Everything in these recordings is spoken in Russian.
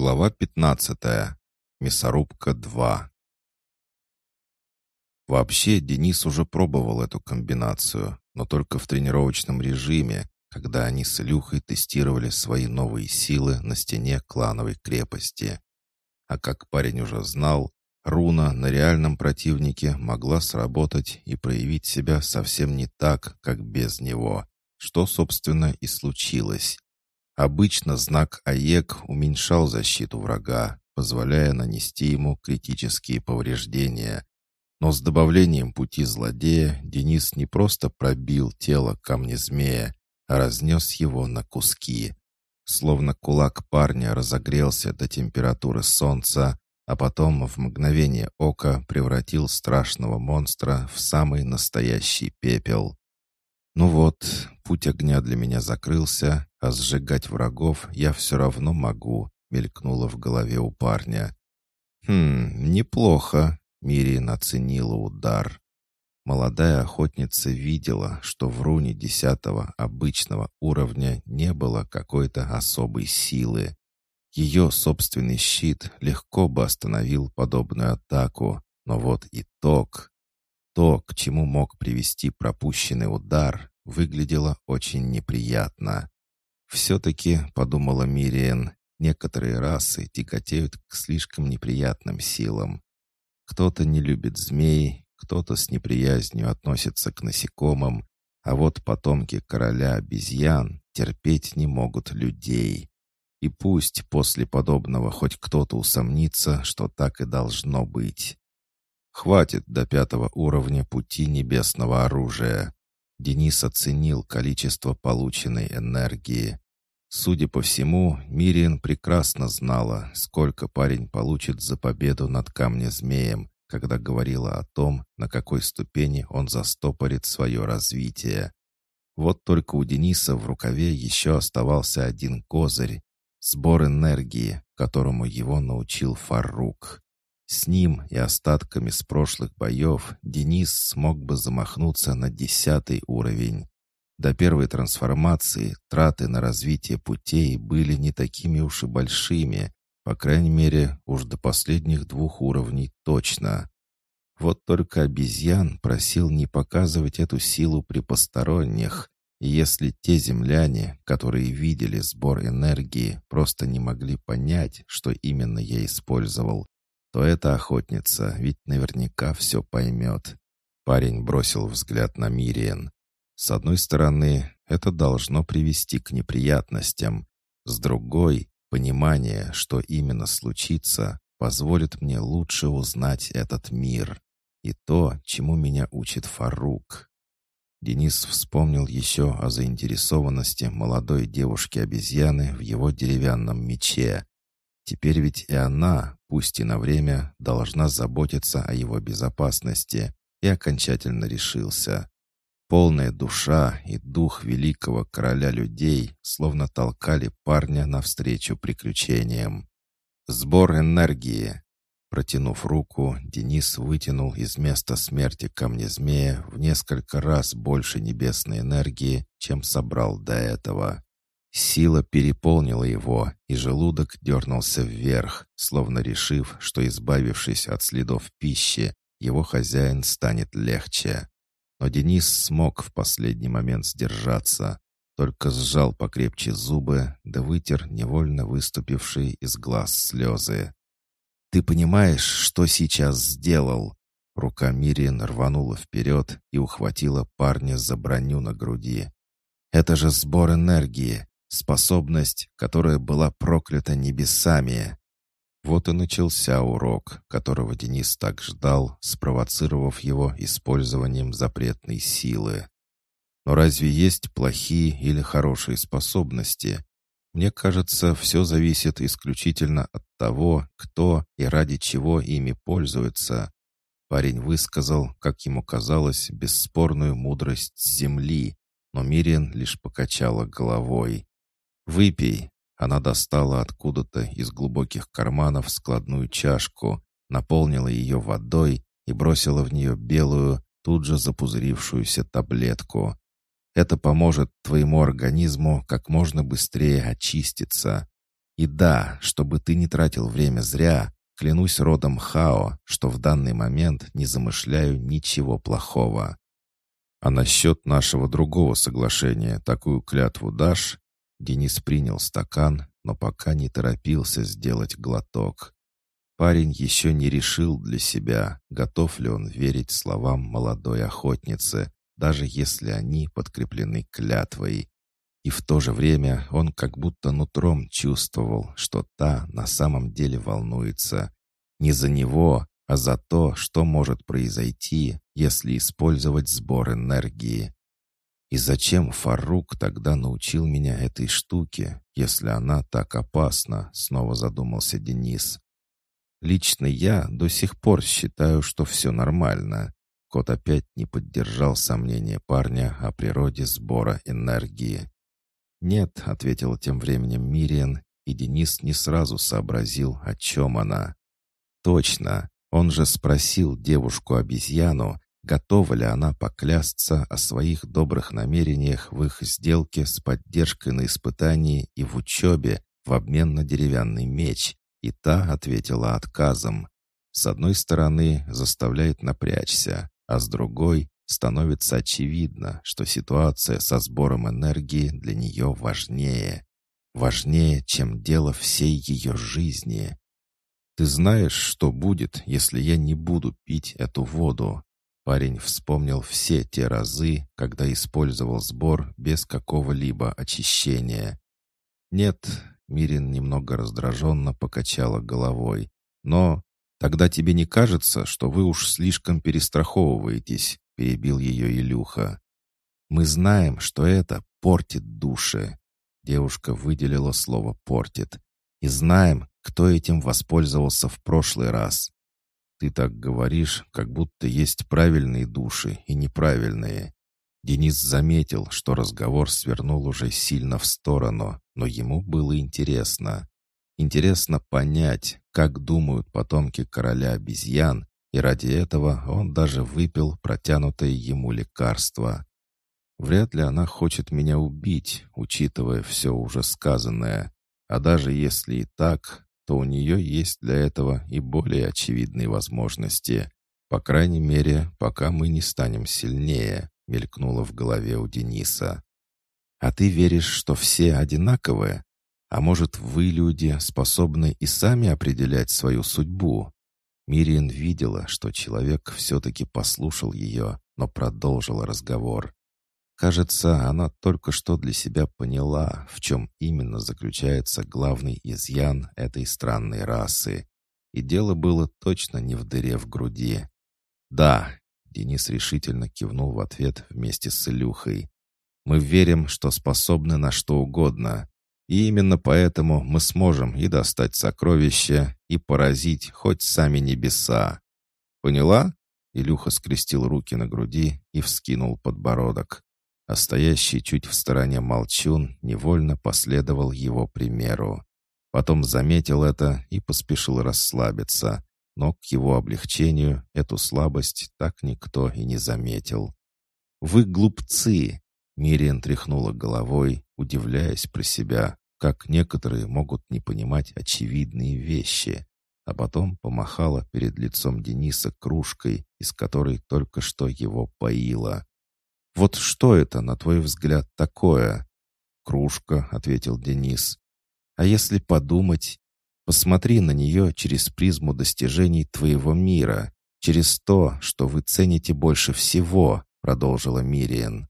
Глава 15. Мясорубка 2. Вообще, Денис уже пробовал эту комбинацию, но только в тренировочном режиме, когда они с Илюхой тестировали свои новые силы на стене клановой крепости. А как парень уже знал, руна на реальном противнике могла сработать и проявить себя совсем не так, как без него, что, собственно, и случилось. Обычно знак АЕК уменьшал защиту врага, позволяя нанести ему критические повреждения. Но с добавлением пути злодея Денис не просто пробил тело камня змея, а разнес его на куски. Словно кулак парня разогрелся до температуры солнца, а потом в мгновение ока превратил страшного монстра в самый настоящий пепел. Ну вот, путь огня для меня закрылся, а сжигать врагов я все равно могу, мелькнуло в голове у парня. Хм, неплохо, Мириан оценила удар. Молодая охотница видела, что в руне десятого обычного уровня не было какой-то особой силы. Ее собственный щит легко бы остановил подобную атаку, но вот итог. То, к чему мог привести пропущенный удар, выглядело очень неприятно. «Все-таки», — подумала Мириен, — «некоторые расы тяготеют к слишком неприятным силам. Кто-то не любит змей, кто-то с неприязнью относится к насекомым, а вот потомки короля обезьян терпеть не могут людей. И пусть после подобного хоть кто-то усомнится, что так и должно быть. Хватит до пятого уровня пути небесного оружия. Денис оценил количество полученной энергии. Судя по всему, Мириан прекрасно знала, сколько парень получит за победу над камнезмеем, когда говорила о том, на какой ступени он застопорит свое развитие. Вот только у Дениса в рукаве еще оставался один козырь — сбор энергии, которому его научил Фарук. С ним и остатками с прошлых боев Денис смог бы замахнуться на десятый уровень. До первой трансформации траты на развитие путей были не такими уж и большими, по крайней мере, уж до последних двух уровней точно. Вот только обезьян просил не показывать эту силу при посторонних, и если те земляне, которые видели сбор энергии, просто не могли понять, что именно я использовал, то эта охотница ведь наверняка все поймет. Парень бросил взгляд на Мириен. С одной стороны, это должно привести к неприятностям. С другой, понимание, что именно случится, позволит мне лучше узнать этот мир и то, чему меня учит Фарук. Денис вспомнил еще о заинтересованности молодой девушки-обезьяны в его деревянном мече, Теперь ведь и она, пусть и на время, должна заботиться о его безопасности, и окончательно решился. Полная душа и дух великого короля людей словно толкали парня навстречу приключениям. Сбор энергии. Протянув руку, Денис вытянул из места смерти камня змея в несколько раз больше небесной энергии, чем собрал до этого. Сила переполнила его, и желудок дернулся вверх, словно решив, что, избавившись от следов пищи, его хозяин станет легче. Но Денис смог в последний момент сдержаться, только сжал покрепче зубы, да вытер невольно выступившие из глаз слезы. «Ты понимаешь, что сейчас сделал?» Рука Мириен рванула вперед и ухватила парня за броню на груди. «Это же сбор энергии. Способность, которая была проклята небесами. Вот и начался урок, которого Денис так ждал, спровоцировав его использованием запретной силы. Но разве есть плохие или хорошие способности? Мне кажется, все зависит исключительно от того, кто и ради чего ими пользуется. Парень высказал, как ему казалось, бесспорную мудрость Земли, но Мириан лишь покачала головой. «Выпей». Она достала откуда-то из глубоких карманов складную чашку, наполнила ее водой и бросила в нее белую, тут же запузырившуюся таблетку. Это поможет твоему организму как можно быстрее очиститься. И да, чтобы ты не тратил время зря, клянусь родом Хао, что в данный момент не замышляю ничего плохого. А насчет нашего другого соглашения такую клятву дашь? Денис принял стакан, но пока не торопился сделать глоток. Парень еще не решил для себя, готов ли он верить словам молодой охотницы, даже если они подкреплены клятвой. И в то же время он как будто нутром чувствовал, что та на самом деле волнуется. Не за него, а за то, что может произойти, если использовать сбор энергии. И зачем Фарук тогда научил меня этой штуке, если она так опасна, снова задумался Денис. Лично я до сих пор считаю, что все нормально. Кот опять не поддержал сомнения парня о природе сбора энергии. «Нет», — ответил тем временем Мириан, и Денис не сразу сообразил, о чем она. «Точно, он же спросил девушку-обезьяну, готова ли она поклясться о своих добрых намерениях в их сделке с поддержкой на испытании и в учебе в обмен на деревянный меч, и та ответила отказом. С одной стороны, заставляет напрячься, а с другой становится очевидно, что ситуация со сбором энергии для нее важнее. Важнее, чем дело всей ее жизни. «Ты знаешь, что будет, если я не буду пить эту воду?» Парень вспомнил все те разы, когда использовал сбор без какого-либо очищения. «Нет, Мирин немного раздраженно покачала головой. «Но тогда тебе не кажется, что вы уж слишком перестраховываетесь?» перебил ее Илюха. «Мы знаем, что это портит души». Девушка выделила слово «портит». «И знаем, кто этим воспользовался в прошлый раз. Ты так говоришь, как будто есть правильные души и неправильные. Денис заметил, что разговор свернул уже сильно в сторону, но ему было интересно. Интересно понять, как думают потомки короля обезьян, и ради этого он даже выпил протянутое ему лекарство. Вряд ли она хочет меня убить, учитывая все уже сказанное. А даже если и так, то у нее есть для этого и более очевидные возможности. По крайней мере, пока мы не станем сильнее мелькнуло в голове у Дениса. «А ты веришь, что все одинаковые? А может, вы, люди, способны и сами определять свою судьбу?» Мириан видела, что человек все-таки послушал ее, но продолжил разговор. Кажется, она только что для себя поняла, в чем именно заключается главный изъян этой странной расы. И дело было точно не в дыре в груди. Да, Денис решительно кивнул в ответ вместе с Илюхой. «Мы верим, что способны на что угодно. И именно поэтому мы сможем и достать сокровища, и поразить хоть сами небеса. Поняла?» Илюха скрестил руки на груди и вскинул подбородок. А стоящий чуть в стороне молчун невольно последовал его примеру. Потом заметил это и поспешил расслабиться, но к его облегчению эту слабость так никто и не заметил. «Вы глупцы!» — Мириан тряхнула головой, удивляясь про себя, как некоторые могут не понимать очевидные вещи, а потом помахала перед лицом Дениса кружкой, из которой только что его поила. «Вот что это, на твой взгляд, такое?» «Кружка», — ответил Денис. «А если подумать, Посмотри на нее через призму достижений твоего мира, через то, что вы цените больше всего», — продолжила Мириен.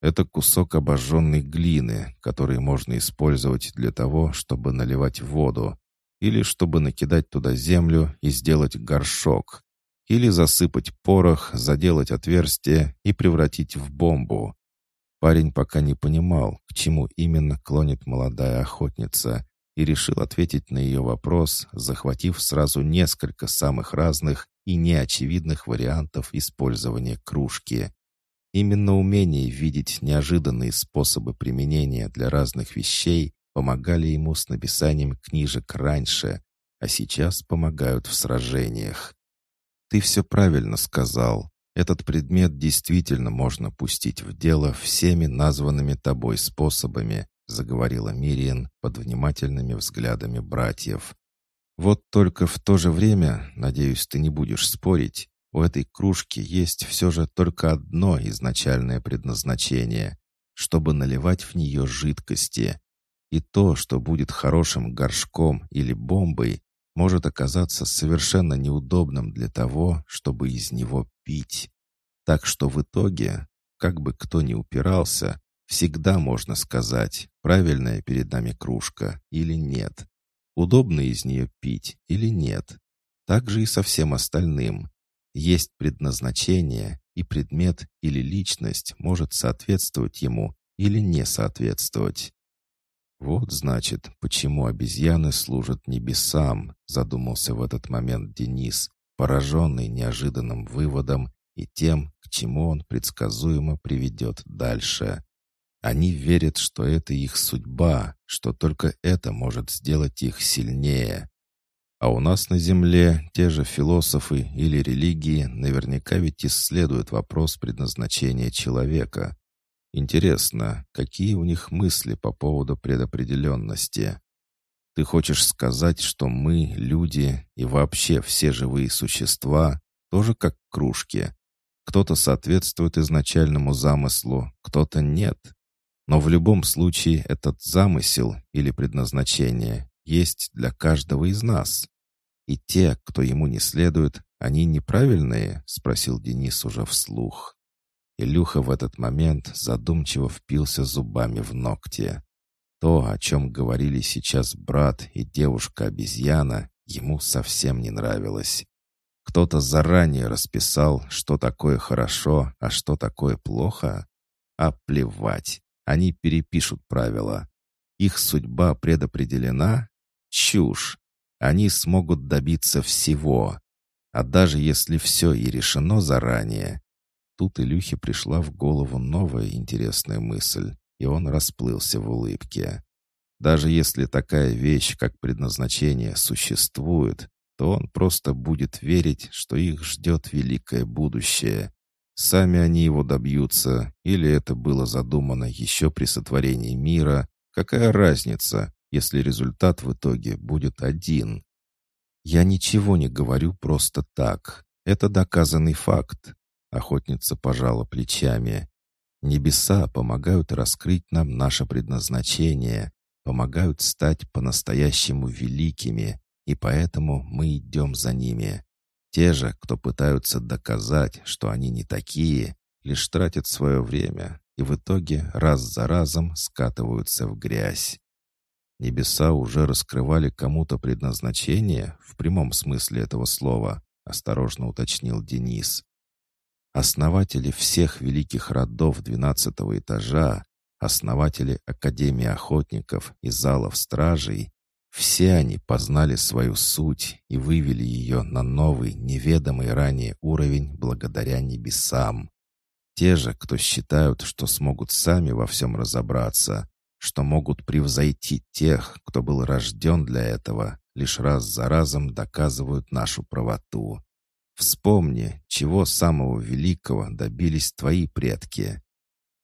«Это кусок обожженной глины, который можно использовать для того, чтобы наливать воду, или чтобы накидать туда землю и сделать горшок, или засыпать порох, заделать отверстие и превратить в бомбу». Парень пока не понимал, к чему именно клонит молодая охотница, и решил ответить на ее вопрос, захватив сразу несколько самых разных и неочевидных вариантов использования кружки. Именно умение видеть неожиданные способы применения для разных вещей помогали ему с написанием книжек раньше, а сейчас помогают в сражениях. «Ты все правильно сказал. Этот предмет действительно можно пустить в дело всеми названными тобой способами, — заговорила Мириен под внимательными взглядами братьев. «Вот только в то же время, надеюсь, ты не будешь спорить, у этой кружки есть все же только одно изначальное предназначение — чтобы наливать в нее жидкости. И то, что будет хорошим горшком или бомбой, может оказаться совершенно неудобным для того, чтобы из него пить. Так что в итоге, как бы кто ни упирался, всегда можно сказать, правильная перед нами кружка или нет. Удобно из нее пить или нет. Так же и со всем остальным. Есть предназначение, и предмет или личность может соответствовать ему или не соответствовать. «Вот, значит, почему обезьяны служат небесам», задумался в этот момент Денис, пораженный неожиданным выводом и тем, к чему он предсказуемо приведет дальше. Они верят, что это их судьба, что только это может сделать их сильнее. А у нас на Земле те же философы или религии наверняка ведь исследуют вопрос предназначения человека. Интересно, какие у них мысли по поводу предопределенности? Ты хочешь сказать, что мы, люди и вообще все живые существа, тоже как кружки? Кто-то соответствует изначальному замыслу, кто-то нет. Но в любом случае этот замысел или предназначение есть для каждого из нас. И те, кто ему не следует, они неправильные?» — спросил Денис уже вслух. Илюха в этот момент задумчиво впился зубами в ногти. То, о чем говорили сейчас брат и девушка-обезьяна, ему совсем не нравилось. Кто-то заранее расписал, что такое хорошо, а что такое плохо. А плевать, они перепишут правила. Их судьба предопределена? Чушь. Они смогут добиться всего. А даже если все и решено заранее, Тут Илюхе пришла в голову новая интересная мысль, и он расплылся в улыбке. Даже если такая вещь, как предназначение, существует, то он просто будет верить, что их ждет великое будущее. Сами они его добьются, или это было задумано еще при сотворении мира, какая разница, если результат в итоге будет один? Я ничего не говорю просто так. Это доказанный факт. Охотница пожала плечами. Небеса помогают раскрыть нам наше предназначение, помогают стать по-настоящему великими, и поэтому мы идем за ними. Те же, кто пытаются доказать, что они не такие, лишь тратят свое время и в итоге раз за разом скатываются в грязь. Небеса уже раскрывали кому-то предназначение в прямом смысле этого слова, осторожно уточнил Денис. Основатели всех великих родов двенадцатого этажа, основатели Академии охотников и залов стражей, все они познали свою суть и вывели ее на новый, неведомый ранее уровень благодаря небесам. Те же, кто считают, что смогут сами во всем разобраться, что могут превзойти тех, кто был рожден для этого, лишь раз за разом доказывают нашу правоту. Вспомни, чего самого великого добились твои предки.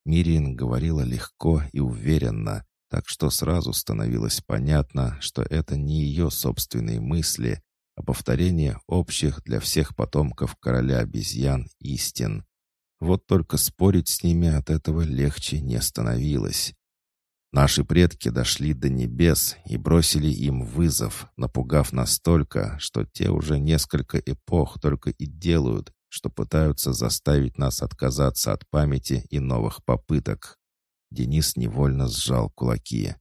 Мирин говорила легко и уверенно, так что сразу становилось понятно, что это не ее собственные мысли, а повторение общих для всех потомков короля обезьян истин. Вот только спорить с ними от этого легче не становилось. Наши предки дошли до небес и бросили им вызов, напугав настолько, что те уже несколько эпох только и делают, что пытаются заставить нас отказаться от памяти и новых попыток. Денис невольно сжал кулаки.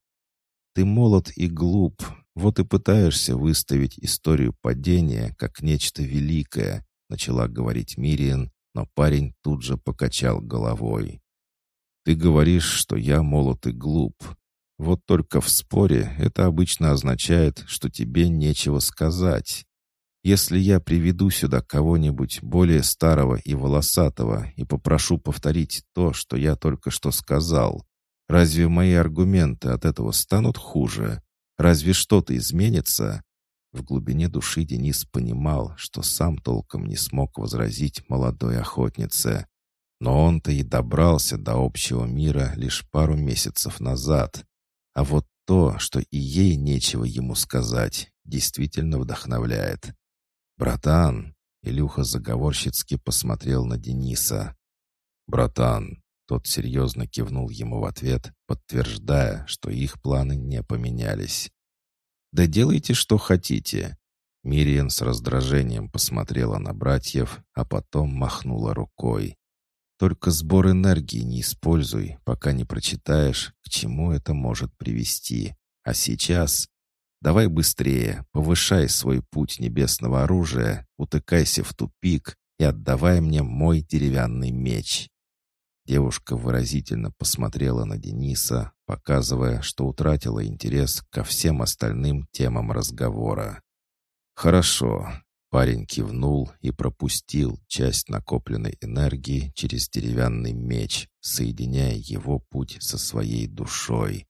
«Ты молод и глуп, вот и пытаешься выставить историю падения как нечто великое», начала говорить Мириан, но парень тут же покачал головой. Ты говоришь, что я молод и глуп. Вот только в споре это обычно означает, что тебе нечего сказать. Если я приведу сюда кого-нибудь более старого и волосатого и попрошу повторить то, что я только что сказал, разве мои аргументы от этого станут хуже? Разве что-то изменится?» В глубине души Денис понимал, что сам толком не смог возразить молодой охотнице. Но он-то и добрался до общего мира лишь пару месяцев назад. А вот то, что и ей нечего ему сказать, действительно вдохновляет. «Братан!» — Илюха заговорщицки посмотрел на Дениса. «Братан!» — тот серьезно кивнул ему в ответ, подтверждая, что их планы не поменялись. «Да делайте, что хотите!» Мириан с раздражением посмотрела на братьев, а потом махнула рукой. «Только сбор энергии не используй, пока не прочитаешь, к чему это может привести. А сейчас Давай быстрее, повышай свой путь небесного оружия, утыкайся в тупик и отдавай мне мой деревянный меч». Девушка выразительно посмотрела на Дениса, показывая, что утратила интерес ко всем остальным темам разговора. «Хорошо». Парень кивнул и пропустил часть накопленной энергии через деревянный меч, соединяя его путь со своей душой.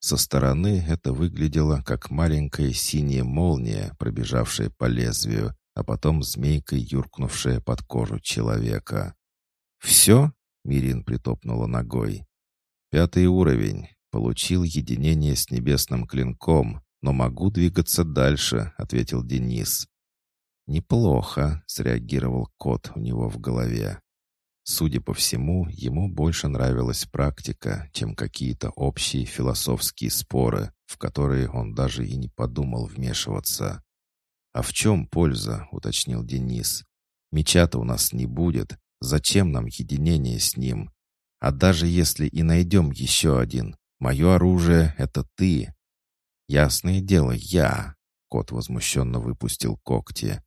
Со стороны это выглядело как маленькая синяя молния, пробежавшая по лезвию, а потом змейкой юркнувшая под кожу человека. «Все?» — Мирин притопнула ногой. «Пятый уровень. Получил единение с небесным клинком, но могу двигаться дальше», — ответил Денис. «Неплохо», — среагировал кот у него в голове. Судя по всему, ему больше нравилась практика, чем какие-то общие философские споры, в которые он даже и не подумал вмешиваться. «А в чем польза?» — уточнил Денис. «Меча-то у нас не будет. Зачем нам единение с ним? А даже если и найдем еще один, мое оружие — это ты». «Ясное дело, я!» — кот возмущенно выпустил когти.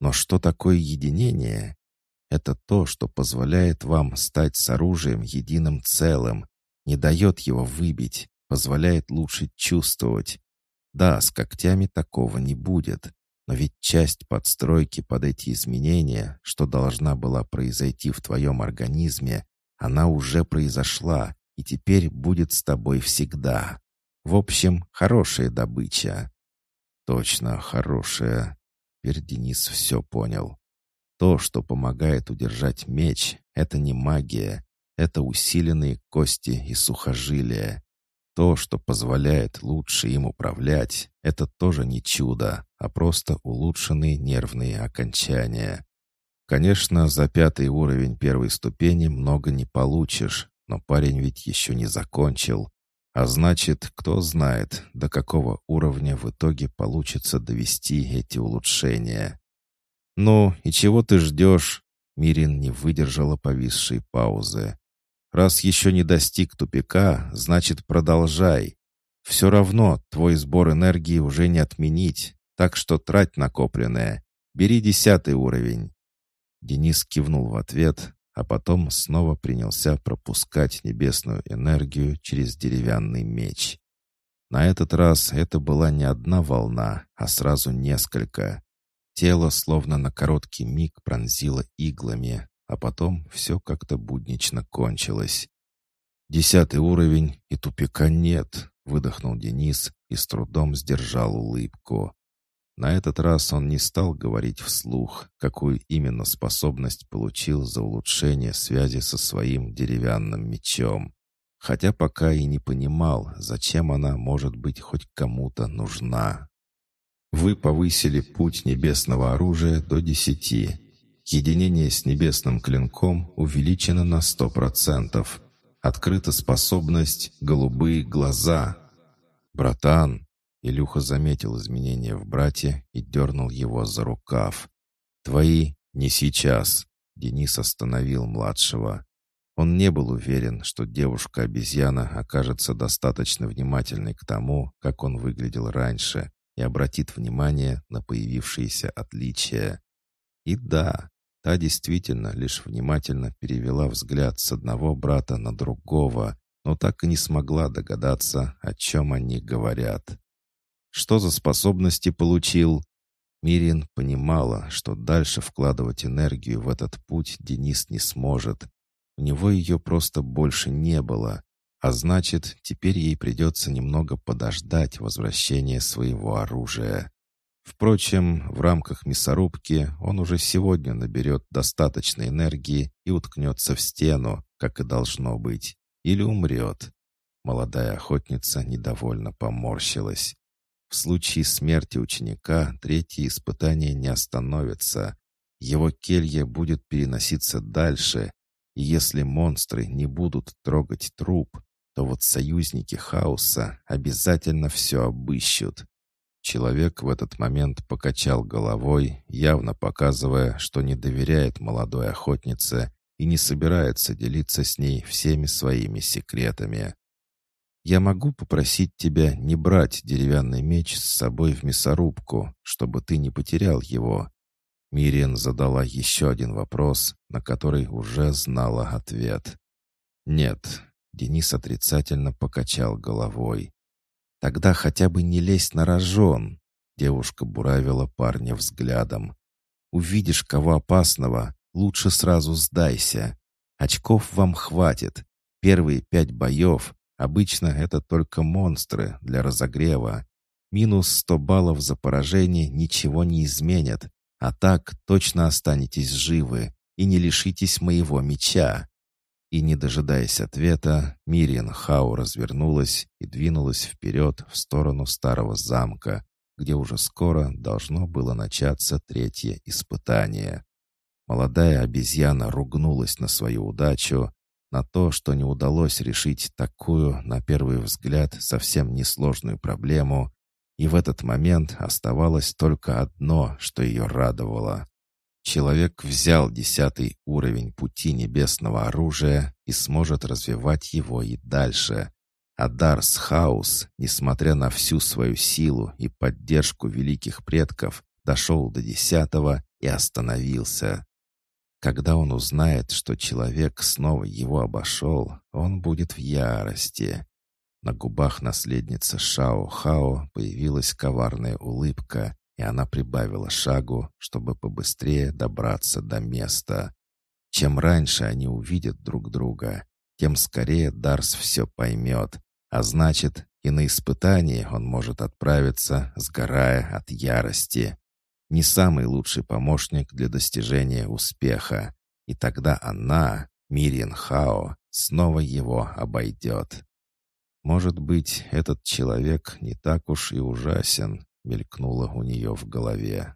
«Но что такое единение? Это то, что позволяет вам стать с оружием единым целым, не дает его выбить, позволяет лучше чувствовать. Да, с когтями такого не будет, но ведь часть подстройки под эти изменения, что должна была произойти в твоем организме, она уже произошла и теперь будет с тобой всегда. В общем, хорошая добыча. Точно, хорошая. Теперь Денис все понял. То, что помогает удержать меч, это не магия, это усиленные кости и сухожилия. То, что позволяет лучше им управлять, это тоже не чудо, а просто улучшенные нервные окончания. Конечно, за пятый уровень первой ступени много не получишь, но парень ведь еще не закончил. А значит, кто знает, до какого уровня в итоге получится довести эти улучшения. «Ну, и чего ты ждешь?» Мирин не выдержала повисшей паузы. «Раз еще не достиг тупика, значит, продолжай. Все равно твой сбор энергии уже не отменить, так что трать накопленное. Бери десятый уровень». Денис кивнул в ответ, а потом снова принялся пропускать небесную энергию через деревянный меч. На этот раз это была не одна волна, а сразу несколько. Тело словно на короткий миг пронзило иглами, а потом все как-то буднично кончилось. «Десятый уровень, и тупика нет», — выдохнул Денис и с трудом сдержал улыбку. На этот раз он не стал говорить вслух, какую именно способность получил за улучшение связи со своим деревянным мечом. Хотя пока и не понимал, зачем она может быть хоть кому-то нужна. Вы повысили путь небесного оружия до десяти. Единение с небесным клинком увеличено на сто процентов. Открыта способность «Голубые глаза». «Братан!» Илюха заметил изменения в брате и дернул его за рукав. «Твои не сейчас!» Денис остановил младшего. Он не был уверен, что девушка-обезьяна окажется достаточно внимательной к тому, как он выглядел раньше, и обратит внимание на появившиеся отличия. И да, та действительно лишь внимательно перевела взгляд с одного брата на другого, но так и не смогла догадаться, о чем они говорят. Что за способности получил? Мирин понимала, что дальше вкладывать энергию в этот путь Денис не сможет. У него ее просто больше не было, а значит, теперь ей придется немного подождать возвращения своего оружия. Впрочем, в рамках мясорубки он уже сегодня наберет достаточно энергии и уткнется в стену, как и должно быть, или умрет. Молодая охотница недовольно поморщилась. В случае смерти ученика третье испытание не остановится. Его келья будет переноситься дальше, и если монстры не будут трогать труп, то вот союзники хаоса обязательно все обыщут. Человек в этот момент покачал головой, явно показывая, что не доверяет молодой охотнице и не собирается делиться с ней всеми своими секретами. Я могу попросить тебя не брать деревянный меч с собой в мясорубку, чтобы ты не потерял его». Мириан задала еще один вопрос, на который уже знала ответ. «Нет», — Денис отрицательно покачал головой. «Тогда хотя бы не лезь на рожон», — девушка буравила парня взглядом. «Увидишь кого опасного, лучше сразу сдайся. Очков вам хватит. Первые пять боев Обычно это только монстры для разогрева. Минус 100 баллов за поражение ничего не изменят, а так точно останетесь живы и не лишитесь моего меча». И, не дожидаясь ответа, Мириан Хау развернулась и двинулась вперед в сторону старого замка, где уже скоро должно было начаться третье испытание. Молодая обезьяна ругнулась на свою удачу, на то, что не удалось решить такую, на первый взгляд, совсем несложную проблему, и в этот момент оставалось только одно, что ее радовало. Человек взял десятый уровень пути небесного оружия и сможет развивать его и дальше. А Дарс Хаус, несмотря на всю свою силу и поддержку великих предков, дошел до десятого и остановился. Когда он узнает, что человек снова его обошел, он будет в ярости. На губах наследницы Шао Хао появилась коварная улыбка, и она прибавила шагу, чтобы побыстрее добраться до места. Чем раньше они увидят друг друга, тем скорее Дарс все поймет, а значит, и на испытание он может отправиться, сгорая от ярости не самый лучший помощник для достижения успеха. И тогда она, Мириан Хао, снова его обойдет. Может быть, этот человек не так уж и ужасен, мелькнуло у нее в голове.